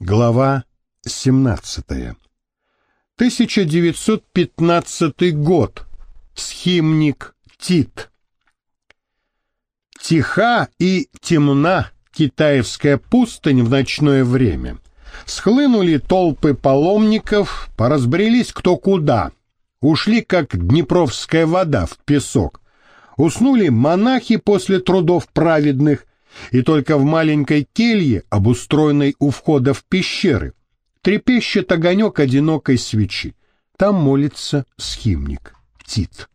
Глава 17. 1915 год. Схимник Тит. Тиха и темна китаевская пустынь в ночное время. Схлынули толпы паломников, поразбрелись кто куда. Ушли, как днепровская вода в песок. Уснули монахи после трудов праведных, и только в маленькой келье, обустроенной у входа в пещеры, трепещет огонек одинокой свечи. Там молится схимник Тит.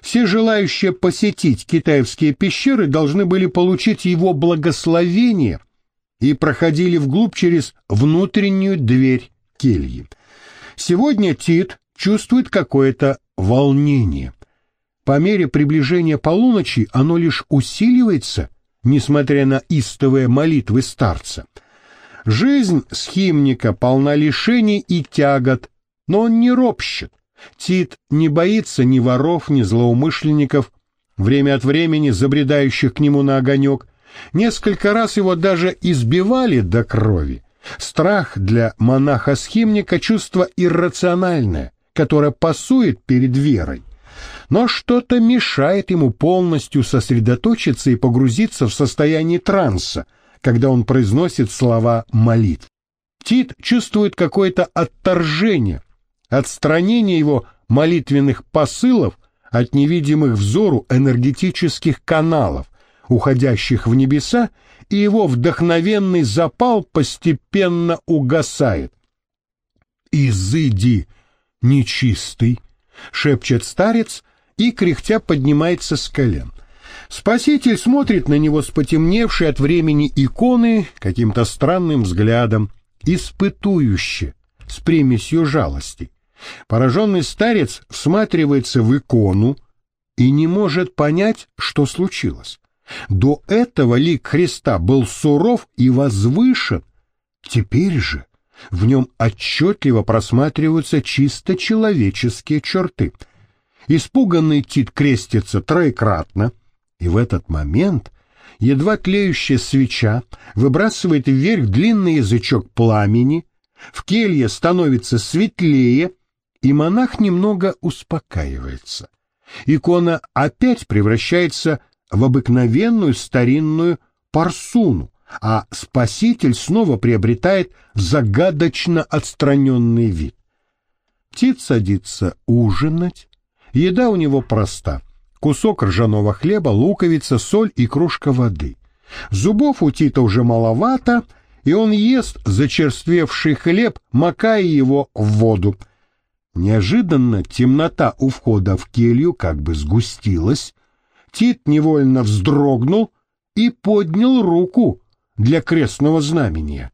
Все желающие посетить китаевские пещеры должны были получить его благословение и проходили вглубь через внутреннюю дверь кельи. Сегодня Тит чувствует какое-то волнение. По мере приближения полуночи оно лишь усиливается несмотря на истовые молитвы старца. Жизнь схимника полна лишений и тягот, но он не ропщет. Тит не боится ни воров, ни злоумышленников, время от времени забредающих к нему на огонек. Несколько раз его даже избивали до крови. Страх для монаха-схимника — чувство иррациональное, которое пасует перед верой но что-то мешает ему полностью сосредоточиться и погрузиться в состояние транса, когда он произносит слова молитв. Тит чувствует какое-то отторжение, отстранение его молитвенных посылов от невидимых взору энергетических каналов, уходящих в небеса, и его вдохновенный запал постепенно угасает. «Изыди, нечистый!» — шепчет старец, и, кряхтя, поднимается с колен. Спаситель смотрит на него с потемневшей от времени иконы каким-то странным взглядом, испытующе, с примесью жалости. Пораженный старец всматривается в икону и не может понять, что случилось. До этого лик Христа был суров и возвышен. Теперь же в нем отчетливо просматриваются чисто человеческие черты — Испуганный Тит крестится троекратно, и в этот момент едва тлеющая свеча выбрасывает вверх длинный язычок пламени, в келье становится светлее, и монах немного успокаивается. Икона опять превращается в обыкновенную старинную парсуну, а спаситель снова приобретает загадочно отстраненный вид. Тит садится ужинать, Еда у него проста. Кусок ржаного хлеба, луковица, соль и кружка воды. Зубов у Тита уже маловато, и он ест зачерствевший хлеб, макая его в воду. Неожиданно темнота у входа в келью как бы сгустилась. Тит невольно вздрогнул и поднял руку для крестного знамения.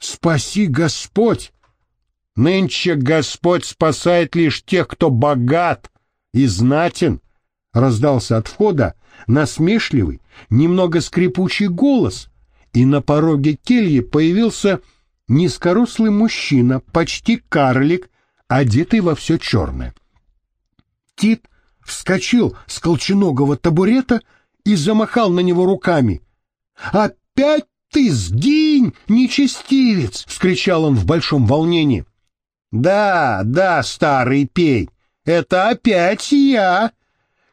«Спаси Господь!» Нынче Господь спасает лишь тех, кто богат и знатен, раздался от входа насмешливый, немного скрипучий голос, и на пороге кельи появился низкорослый мужчина, почти карлик, одетый во все черное. Тит вскочил с колченогого табурета и замахал на него руками. «Опять ты сгинь, нечестивец!» — вскричал он в большом волнении. «Да, да, старый пень, это опять я!»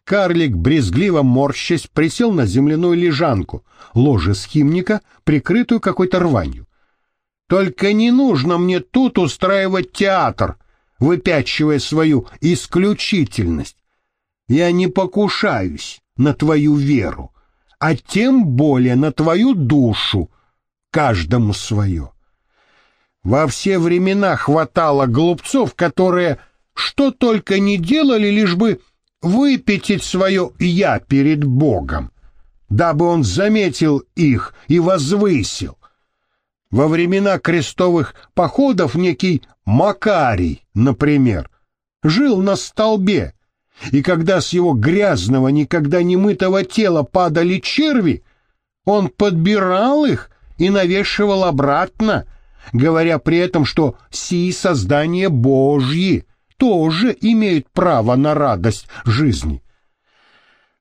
Карлик, брезгливо морщась, присел на земляную лежанку, ложе схимника, прикрытую какой-то рванью. «Только не нужно мне тут устраивать театр, выпячивая свою исключительность. Я не покушаюсь на твою веру, а тем более на твою душу, каждому свое. Во все времена хватало глупцов, которые что только не делали, лишь бы выпятить свое «я» перед Богом, дабы он заметил их и возвысил. Во времена крестовых походов некий Макарий, например, жил на столбе, и когда с его грязного, никогда не мытого тела падали черви, он подбирал их и навешивал обратно — говоря при этом, что сии создания Божьи тоже имеют право на радость жизни.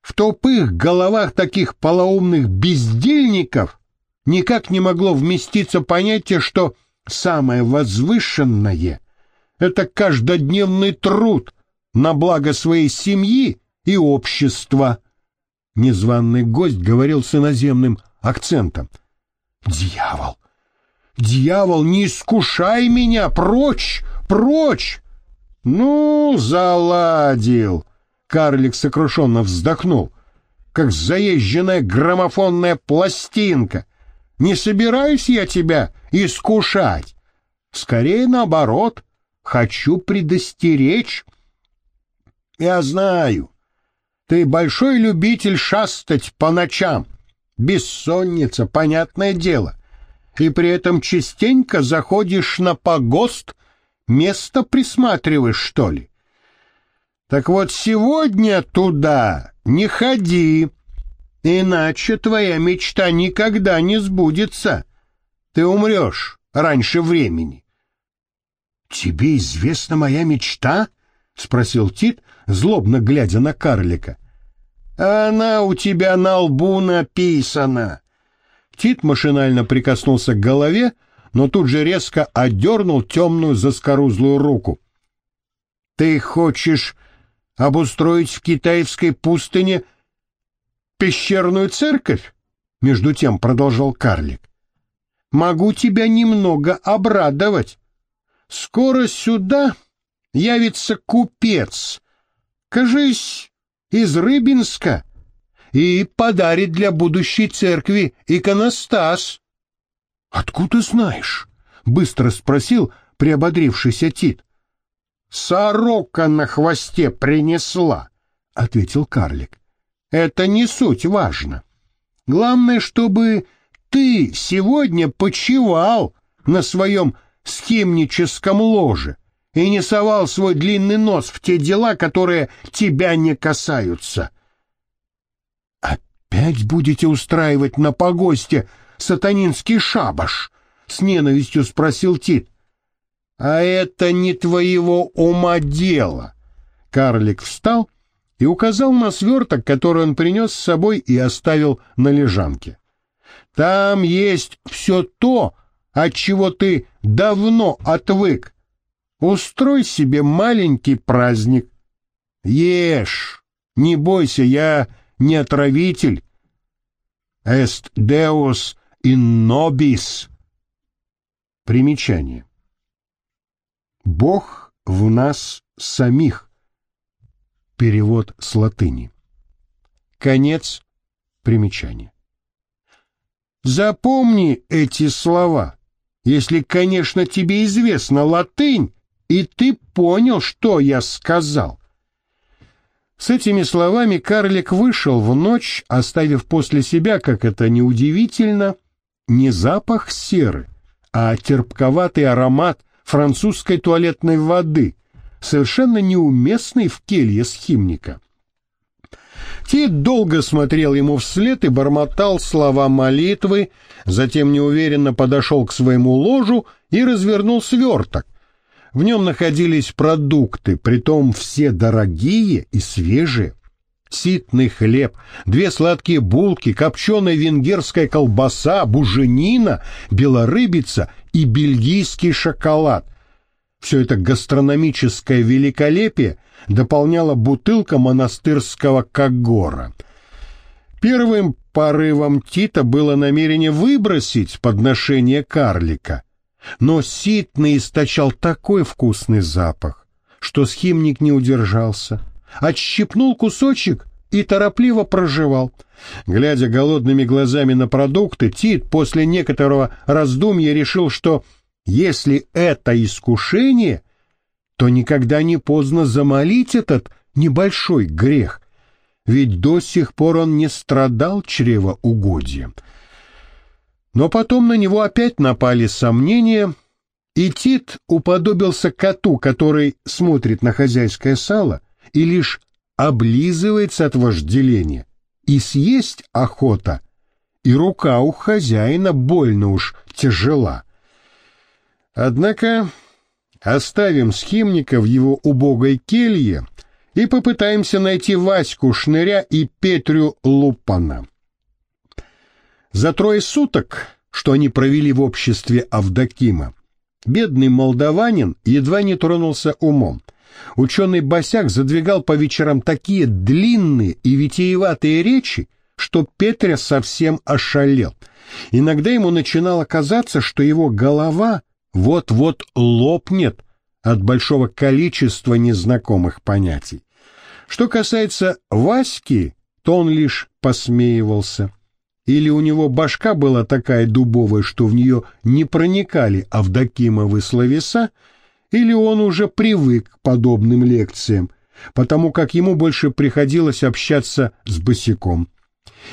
В тупых головах таких полоумных бездельников никак не могло вместиться понятие, что самое возвышенное — это каждодневный труд на благо своей семьи и общества. Незваный гость говорил с иноземным акцентом. «Дьявол! Дьявол, не искушай меня! Прочь! Прочь!» «Ну, заладил!» Карлик сокрушенно вздохнул, как заезженная граммофонная пластинка. «Не собираюсь я тебя искушать. Скорее наоборот, хочу предостеречь». «Я знаю, ты большой любитель шастать по ночам. Бессонница, понятное дело. И при этом частенько заходишь на погост, место присматриваешь, что ли? Так вот сегодня туда не ходи, иначе твоя мечта никогда не сбудется. Ты умрешь раньше времени. — Тебе известна моя мечта? — спросил Тит, злобно глядя на карлика. — Она у тебя на лбу написана. Тит машинально прикоснулся к голове, но тут же резко отдернул темную заскорузлую руку. — Ты хочешь обустроить в китайской пустыне пещерную церковь? Между тем продолжал карлик. Могу тебя немного обрадовать. Скоро сюда явится купец, кажись, из Рыбинска, и подарит для будущей церкви иконостас. — Откуда знаешь? — быстро спросил приободрившийся Тит. «Сорока на хвосте принесла», — ответил карлик. «Это не суть важно. Главное, чтобы ты сегодня почивал на своем схимническом ложе и не совал свой длинный нос в те дела, которые тебя не касаются». «Опять будете устраивать на погосте сатанинский шабаш?» — с ненавистью спросил Тит. «А это не твоего ума дело!» Карлик встал и указал на сверток, который он принес с собой и оставил на лежанке. «Там есть все то, от чего ты давно отвык. Устрой себе маленький праздник. Ешь, не бойся, я не отравитель. Est Deus in nobis». Примечание. Бог в нас самих. Перевод с латыни. Конец примечания. Запомни эти слова, если, конечно, тебе известна латынь, и ты понял, что я сказал. С этими словами карлик вышел в ночь, оставив после себя, как это неудивительно, не запах серы, а терпковатый аромат французской туалетной воды, совершенно неуместной в келье схимника. Тит долго смотрел ему вслед и бормотал слова молитвы, затем неуверенно подошел к своему ложу и развернул сверток. В нем находились продукты, притом все дорогие и свежие. Ситный хлеб, две сладкие булки, копченая венгерская колбаса, буженина, белорыбица и бельгийский шоколад. Все это гастрономическое великолепие дополняла бутылка монастырского кагора. Первым порывом Тита было намерение выбросить подношение карлика, но ситный источал такой вкусный запах, что схимник не удержался, отщипнул кусочек и торопливо проживал. Глядя голодными глазами на продукты, Тит после некоторого раздумья решил, что если это искушение, то никогда не поздно замолить этот небольшой грех, ведь до сих пор он не страдал чревоугодием. Но потом на него опять напали сомнения, и Тит уподобился коту, который смотрит на хозяйское сало и лишь облизывается от вожделения, и съесть охота, и рука у хозяина больно уж тяжела. Однако оставим схимника в его убогой келье и попытаемся найти Ваську Шныря и Петрю Лупана. За трое суток что они провели в обществе Авдокима. Бедный молдаванин едва не тронулся умом. Ученый Босяк задвигал по вечерам такие длинные и витиеватые речи, что Петря совсем ошалел. Иногда ему начинало казаться, что его голова вот-вот лопнет от большого количества незнакомых понятий. Что касается Васьки, то он лишь посмеивался. Или у него башка была такая дубовая, что в нее не проникали Авдокимовы словеса, или он уже привык к подобным лекциям, потому как ему больше приходилось общаться с босиком.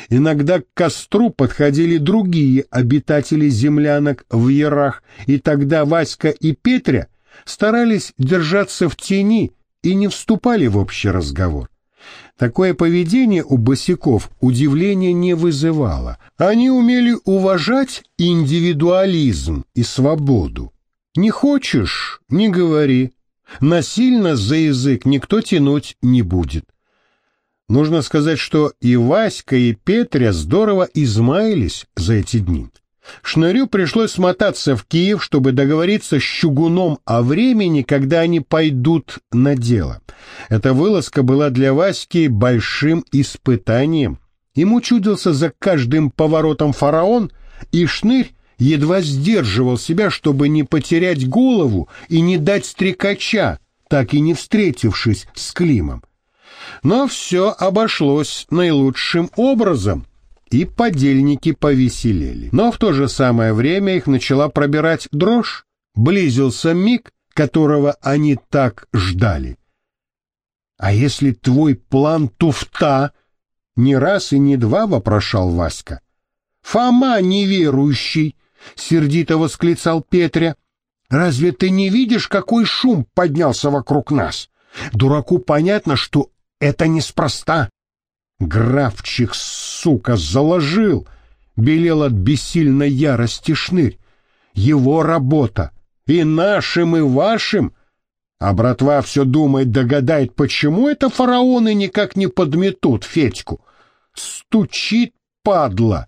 Иногда к костру подходили другие обитатели землянок в ярах, и тогда Васька и Петря старались держаться в тени и не вступали в общий разговор. Такое поведение у босиков удивления не вызывало. Они умели уважать индивидуализм и свободу. Не хочешь — не говори. Насильно за язык никто тянуть не будет. Нужно сказать, что и Васька, и Петря здорово измаялись за эти дни. Шнырю пришлось смотаться в Киев, чтобы договориться с Щугуном о времени, когда они пойдут на дело. Эта вылазка была для Васьки большим испытанием. Ему чудился за каждым поворотом фараон, и Шнырь едва сдерживал себя, чтобы не потерять голову и не дать стрекача, так и не встретившись с Климом. Но все обошлось наилучшим образом, и подельники повеселели. Но в то же самое время их начала пробирать дрожь. Близился миг, которого они так ждали. «А если твой план туфта?» Не раз и не два вопрошал Васька. «Фома неверующий!» — сердито восклицал Петря. «Разве ты не видишь, какой шум поднялся вокруг нас? Дураку понятно, что это неспроста. Графчик, сука, заложил, белел от бессильной ярости шнырь. Его работа, и нашим, и вашим. А братва все думает, догадает, почему это фараоны никак не подметут Федьку. Стучит, падла.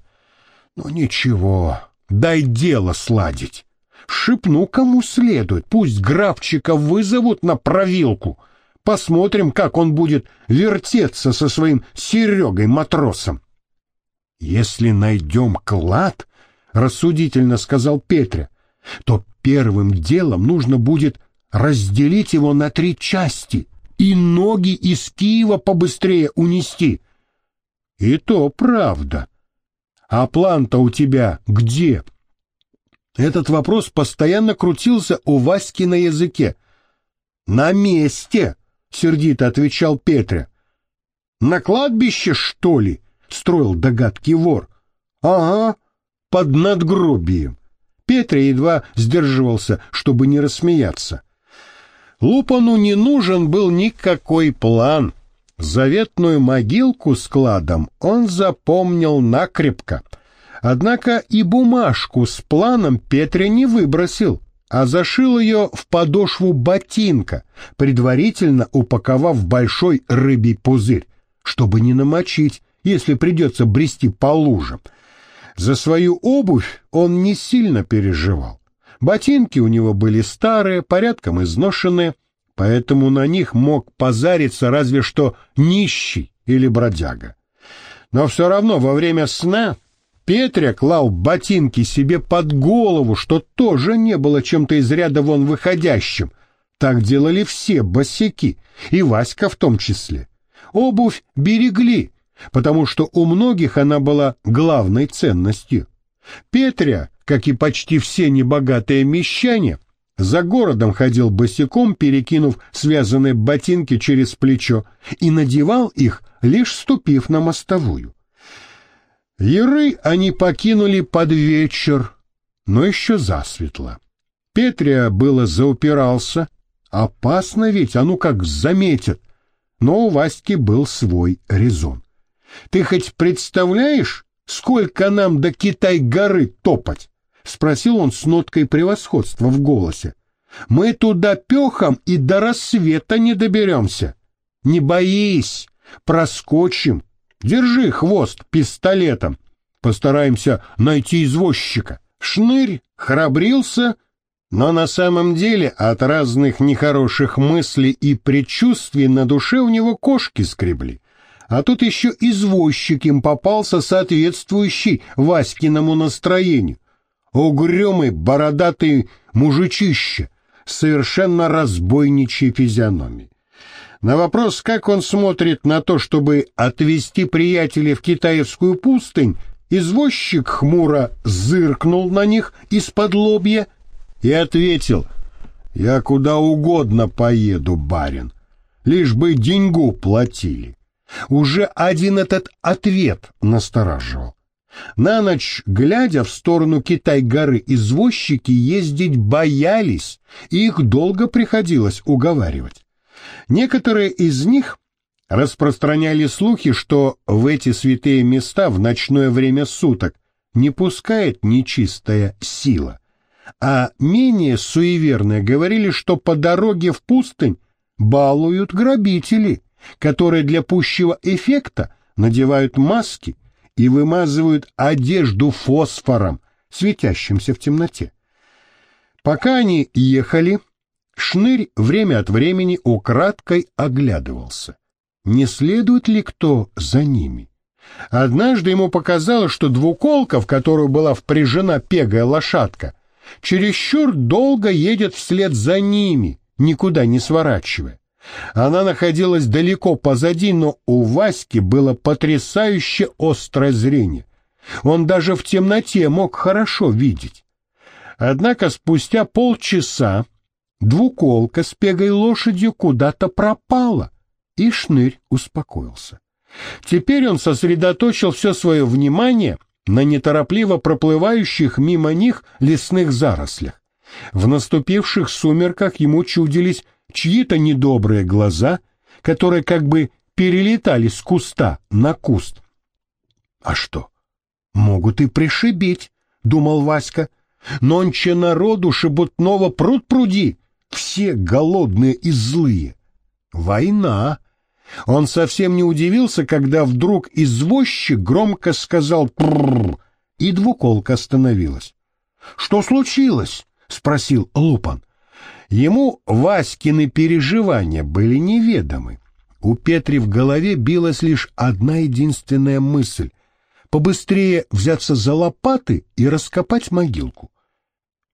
Но ничего, дай дело сладить. Шепну кому следует, пусть графчика вызовут на провилку — Посмотрим, как он будет вертеться со своим Серегой-матросом. Если найдем клад, — рассудительно сказал Петря, — то первым делом нужно будет разделить его на три части и ноги из Киева побыстрее унести. И то правда. А план-то у тебя где? Этот вопрос постоянно крутился у Васьки на языке. На месте, — сердито отвечал Петря. «На кладбище, что ли?» — строил догадки вор. «Ага, под надгробием». Петя едва сдерживался, чтобы не рассмеяться. Лупану не нужен был никакой план. Заветную могилку с кладом он запомнил накрепко. Однако и бумажку с планом Петре не выбросил а зашил ее в подошву ботинка, предварительно упаковав большой рыбий пузырь, чтобы не намочить, если придется брести по лужам. За свою обувь он не сильно переживал. Ботинки у него были старые, порядком изношенные, поэтому на них мог позариться разве что нищий или бродяга. Но все равно во время сна Петря клал ботинки себе под голову, что тоже не было чем-то из ряда вон выходящим. Так делали все босяки, и Васька в том числе. Обувь берегли, потому что у многих она была главной ценностью. Петря, как и почти все небогатые мещане, за городом ходил босиком, перекинув связанные ботинки через плечо, и надевал их, лишь ступив на мостовую. Яры они покинули под вечер, но еще засветло. Петрия было заупирался. Опасно ведь, а ну как заметят. Но у Васьки был свой резон. Ты хоть представляешь, сколько нам до Китай-горы топать? Спросил он с ноткой превосходства в голосе. Мы туда пехом и до рассвета не доберемся. Не боись, проскочим, Держи хвост пистолетом. Постараемся найти извозчика. Шнырь храбрился, но на самом деле от разных нехороших мыслей и предчувствий на душе у него кошки скребли. А тут еще извозчик им попался соответствующий Васькиному настроению. Угрюмый, бородатый мужичище, совершенно разбойничьей физиономией. На вопрос, как он смотрит на то, чтобы отвезти приятеля в Китаевскую пустынь, извозчик хмуро зыркнул на них из-под лобья и ответил, «Я куда угодно поеду, барин, лишь бы деньгу платили». Уже один этот ответ настораживал. На ночь, глядя в сторону Китай-горы, извозчики ездить боялись, и их долго приходилось уговаривать. Некоторые из них распространяли слухи, что в эти святые места в ночное время суток не пускает нечистая сила, а менее суеверные говорили, что по дороге в пустынь балуют грабители, которые для пущего эффекта надевают маски и вымазывают одежду фосфором, светящимся в темноте. Пока они ехали, Шнырь время от времени украдкой оглядывался. Не следует ли кто за ними? Однажды ему показалось, что двуколка, в которую была впряжена пегая лошадка, чересчур долго едет вслед за ними, никуда не сворачивая. Она находилась далеко позади, но у Васьки было потрясающе острое зрение. Он даже в темноте мог хорошо видеть. Однако спустя полчаса Двуколка с пегой лошадью куда-то пропала, и Шнырь успокоился. Теперь он сосредоточил все свое внимание на неторопливо проплывающих мимо них лесных зарослях. В наступивших сумерках ему чудились чьи-то недобрые глаза, которые как бы перелетали с куста на куст. «А что? Могут и пришибить», — думал Васька. «Нонче народу шебутного пруд пруди, все голодные и злые. Война. Он совсем не удивился, когда вдруг извозчик громко сказал «прррр», и двуколка остановилась. «Что случилось?» — спросил Лупан. Ему Васькины переживания были неведомы. У Петри в голове билась лишь одна единственная мысль — побыстрее взяться за лопаты и раскопать могилку.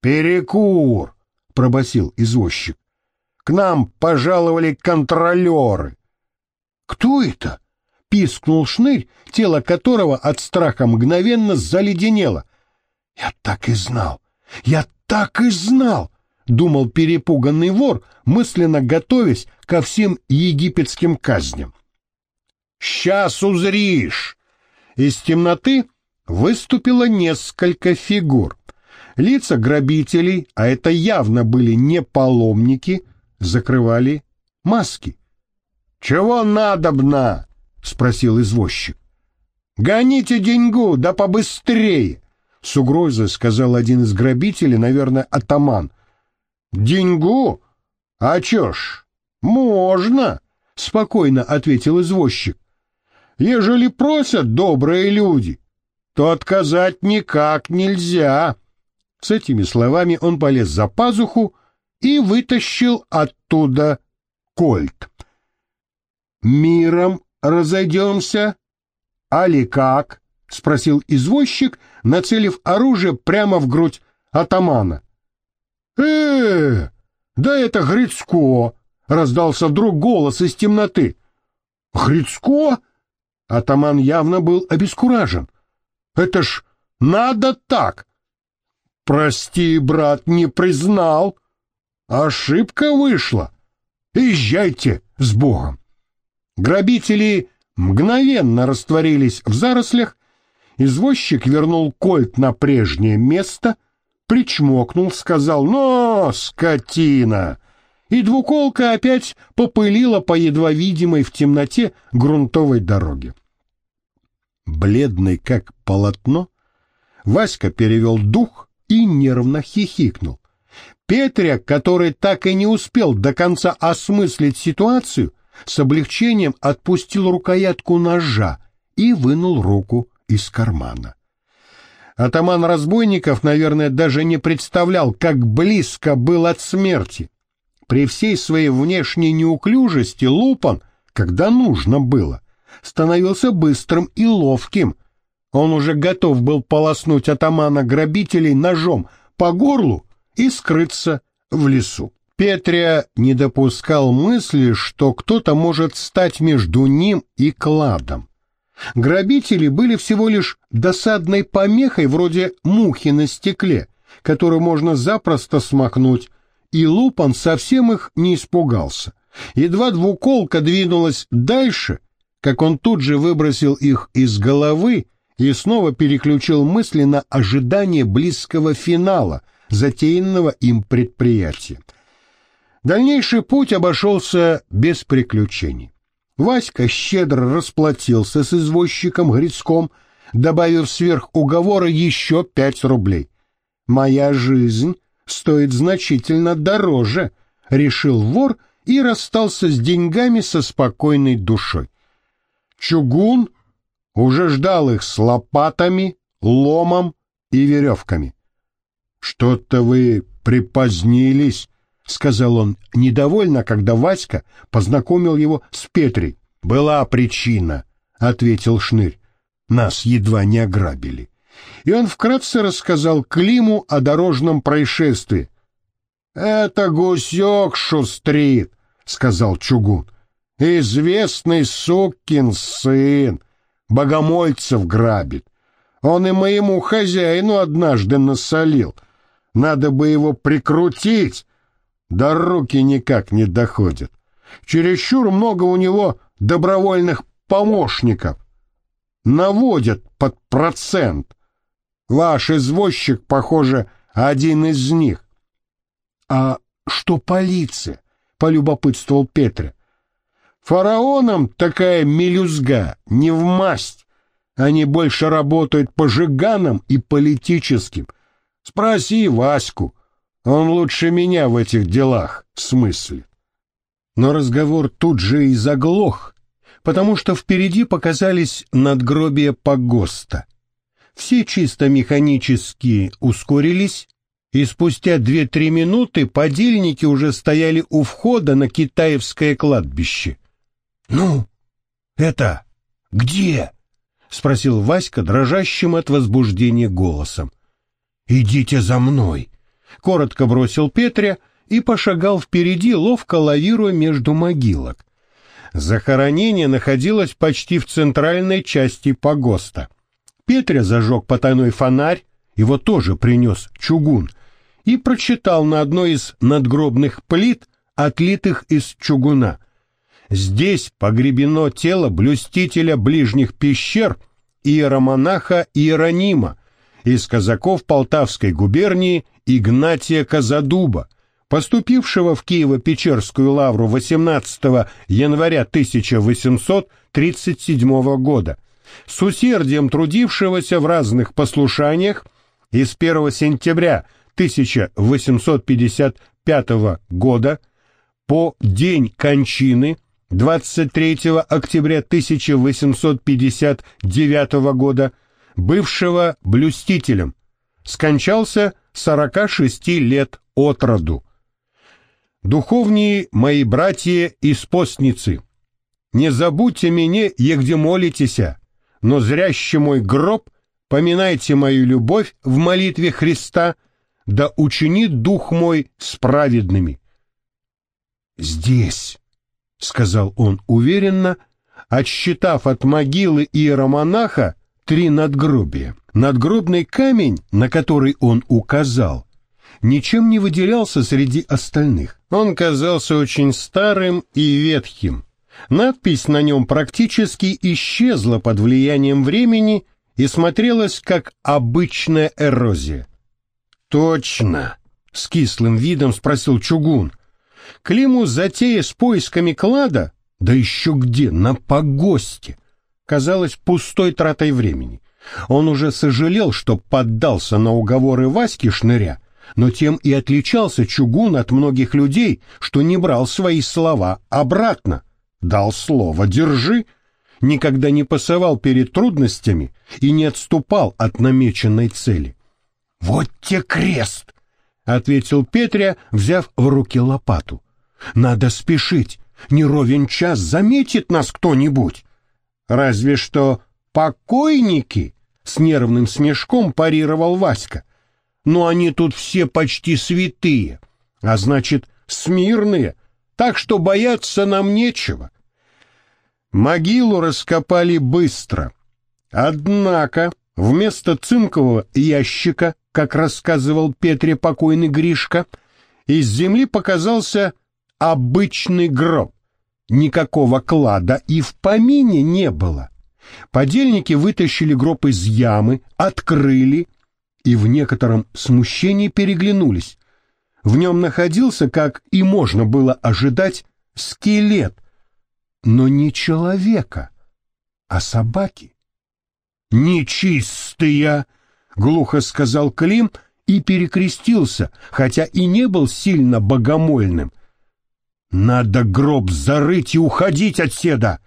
«Перекур!» — пробасил извозчик. — К нам пожаловали контролеры. — Кто это? — пискнул шнырь, тело которого от страха мгновенно заледенело. — Я так и знал! Я так и знал! — думал перепуганный вор, мысленно готовясь ко всем египетским казням. «Сейчас узришь!» Из темноты выступило несколько фигур. Лица грабителей, а это явно были не паломники, закрывали маски. «Чего надобно?» — спросил извозчик. «Гоните деньгу, да побыстрее!» С угрозой сказал один из грабителей, наверное, атаман. «Деньгу? А чё ж, можно!» — спокойно ответил извозчик. «Ежели просят добрые люди, то отказать никак нельзя». С этими словами он полез за пазуху и вытащил оттуда кольт. «Миром разойдемся? Али как?» — спросил извозчик, нацелив оружие прямо в грудь атамана. э да это Грицко!» — раздался вдруг голос из темноты. «Грицко?» Атаман явно был обескуражен. «Это ж надо так!» Прости, брат, не признал. Ошибка вышла. Езжайте с Богом. Грабители мгновенно растворились в зарослях. Извозчик вернул кольт на прежнее место, причмокнул, сказал «Но, скотина!» И двуколка опять попылила по едва видимой в темноте грунтовой дороге. Бледный как полотно, Васька перевел дух и нервно хихикнул. Петря, который так и не успел до конца осмыслить ситуацию, с облегчением отпустил рукоятку ножа и вынул руку из кармана. Атаман разбойников, наверное, даже не представлял, как близко был от смерти. При всей своей внешней неуклюжести Лупан, когда нужно было, становился быстрым и ловким. Он уже готов был полоснуть атамана грабителей ножом по горлу и скрыться в лесу. Петря не допускал мысли, что кто-то может стать между ним и кладом. Грабители были всего лишь досадной помехой вроде мухи на стекле, которую можно запросто смахнуть, и Лупан совсем их не испугался. Едва двуколка двинулась дальше, как он тут же выбросил их из головы и снова переключил мысли на ожидание близкого финала затеянного им предприятия. Дальнейший путь обошелся без приключений. Васька щедро расплатился с извозчиком Грицком, добавив сверх уговора еще пять рублей. «Моя жизнь стоит значительно дороже», — решил вор и расстался с деньгами со спокойной душой. Чугун уже ждал их с лопатами, ломом и веревками. «Что-то вы припозднились», — сказал он недовольно, когда Васька познакомил его с Петрей. «Была причина», — ответил Шнырь. «Нас едва не ограбили». И он вкратце рассказал Климу о дорожном происшествии. «Это гусек шустрит», — сказал Чугун. «Известный сукин сын, богомольцев грабит. Он и моему хозяину однажды насолил. Надо бы его прикрутить, да руки никак не доходят. Чересчур много у него добровольных помощников. Наводят под процент. Ваш извозчик, похоже, один из них. — А что полиция? — полюбопытствовал Петр. Фараонам такая мелюзга не в масть. Они больше работают по жиганам и политическим. Спроси Ваську. Он лучше меня в этих делах, смысле. Но разговор тут же и заглох, потому что впереди показались надгробия погоста. Все чисто механически ускорились, и спустя две-три минуты подельники уже стояли у входа на китаевское кладбище. «Ну, это где?» — спросил Васька дрожащим от возбуждения голосом. «Идите за мной», коротко бросил Петря и пошагал впереди, ловко лавируя между могилок. Захоронение находилось почти в центральной части погоста. Петря зажег потайной фонарь, его тоже принес чугун, и прочитал на одной из надгробных плит, отлитых из чугуна. Здесь погребено тело блюстителя ближних пещер иеромонаха Иеронима из казаков Полтавской губернии Игнатия Казадуба, поступившего в Киево-Печерскую лавру 18 января 1837 года, с усердием трудившегося в разных послушаниях и с 1 сентября 1855 года по день кончины 23 октября 1859 года бывшего блюстителем, скончался 46 лет от роду. Духовние мои братья и спостницы, не забудьте меня, егде молитеся, но зряще мой гроб, поминайте мою любовь в молитве Христа, да учинит дух мой с. «Здесь», — сказал он уверенно, отсчитав от могилы иеромонаха три надгробия. Надгробный камень, на который он указал, ничем не выделялся среди остальных. Он казался очень старым и ветхим. Надпись на нем практически исчезла под влиянием времени и смотрелась как обычная эрозия. «Точно!» — с кислым видом спросил Чугун. Климу затея с поисками клада, да еще где, на погосте, казалась пустой тратой времени. Он уже сожалел, что поддался на уговоры Васьки Шныря, но тем и отличался Чугун от многих людей, что не брал свои слова обратно. Дал слово «держи», никогда не пасовал перед трудностями и не отступал от намеченной цели. «Вот те крест!» — ответил Петря, взяв в руки лопату. «Надо спешить, не ровен час заметит нас кто-нибудь. Разве что покойники!» — с нервным смешком парировал Васька. «Но они тут все почти святые, а значит, смирные, так что бояться нам нечего». Могилу раскопали быстро. Однако вместо цинкового ящика, как рассказывал Петре покойный Гришка, из земли показался обычный гроб. Никакого клада и в помине не было. Подельники вытащили гроб из ямы, открыли и в некотором смущении переглянулись. В нем находился, как и можно было ожидать, скелет, но не человека, а собаки. «Нечистые!» — глухо сказал Клим и перекрестился, хотя и не был сильно богомольным. «Надо гроб зарыть и уходить отседа!»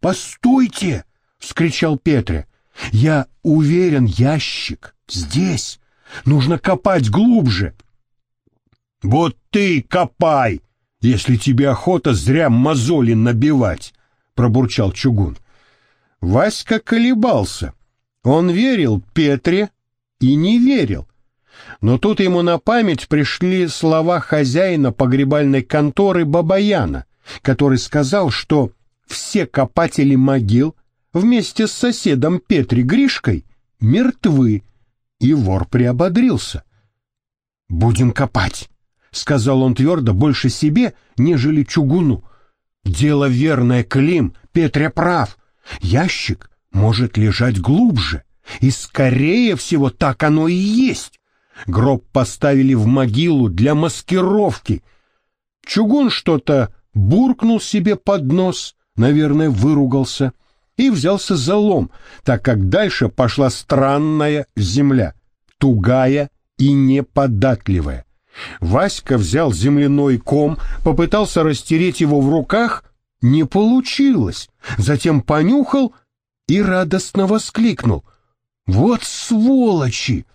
«Постойте!» — вскричал Петре. «Я уверен, ящик здесь. Нужно копать глубже». «Вот ты копай!» если тебе охота зря мозоли набивать, — пробурчал чугун. Васька колебался. Он верил Петре и не верил. Но тут ему на память пришли слова хозяина погребальной конторы Бабаяна, который сказал, что все копатели могил вместе с соседом Петре Гришкой мертвы, и вор приободрился. «Будем копать», — сказал он твердо, больше себе, нежели чугуну. «Дело верное, Клим, Петря прав. Ящик может лежать глубже, и, скорее всего, так оно и есть. Гроб поставили в могилу для маскировки. Чугун что-то буркнул себе под нос, наверное, выругался, и взялся за лом, так как дальше пошла странная земля, тугая и неподатливая. Васька взял земляной ком, попытался растереть его в руках, не получилось. Затем понюхал и радостно воскликнул. «Вот сволочи!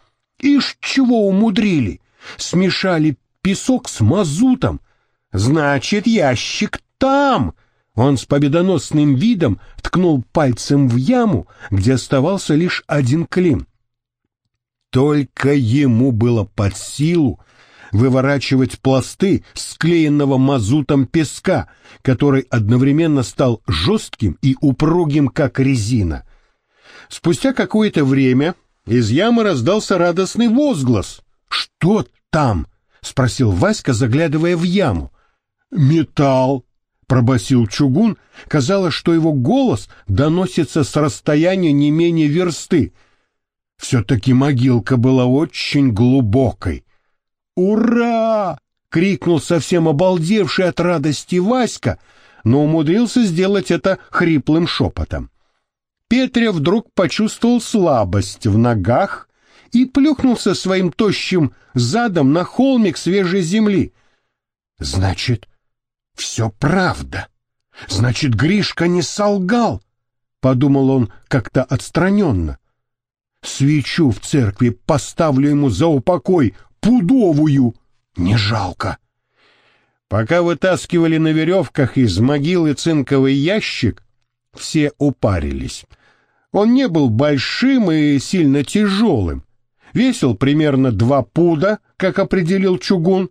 Ишь, чего умудрили! Смешали песок с мазутом! Значит, ящик там!» Он с победоносным видом ткнул пальцем в яму, где оставался лишь один клин. Только ему было под силу выворачивать пласты склеенного мазутом песка, который одновременно стал жестким и упругим, как резина. Спустя какое-то время из ямы раздался радостный возглас. «Что там?» — спросил Васька, заглядывая в яму. «Металл!» — пробасил чугун. Казалось, что его голос доносится с расстояния не менее версты. Все-таки могилка была очень глубокой. «Ура!» — крикнул совсем обалдевший от радости Васька, но умудрился сделать это хриплым шепотом. Петря вдруг почувствовал слабость в ногах и плюхнулся своим тощим задом на холмик свежей земли. «Значит, все правда. Значит, Гришка не солгал», — подумал он как-то отстраненно. «Свечу в церкви поставлю ему за упокой, пудовую. Не жалко. Пока вытаскивали на веревках из могилы цинковый ящик, все упарились. Он не был большим и сильно тяжелым. Весил примерно два пуда, как определил чугун,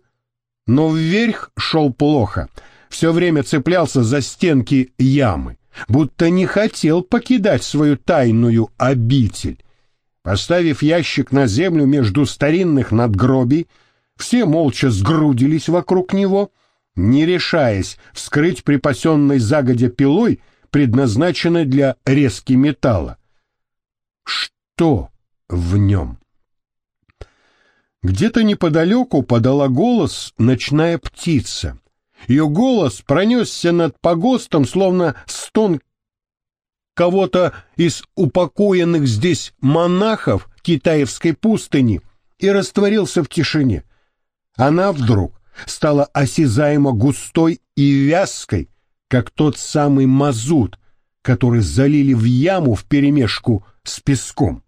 но вверх шел плохо. Все время цеплялся за стенки ямы, будто не хотел покидать свою тайную обитель. Поставив ящик на землю между старинных надгробий, все молча сгрудились вокруг него, не решаясь вскрыть припасенной загодя пилой, предназначенной для резки металла. Что в нем? Где-то неподалеку подала голос ночная птица. Ее голос пронесся над погостом, словно стон кого-то из упокоенных здесь монахов китаевской пустыни и растворился в тишине. Она вдруг стала осязаемо густой и вязкой, как тот самый мазут, который залили в яму вперемешку с песком.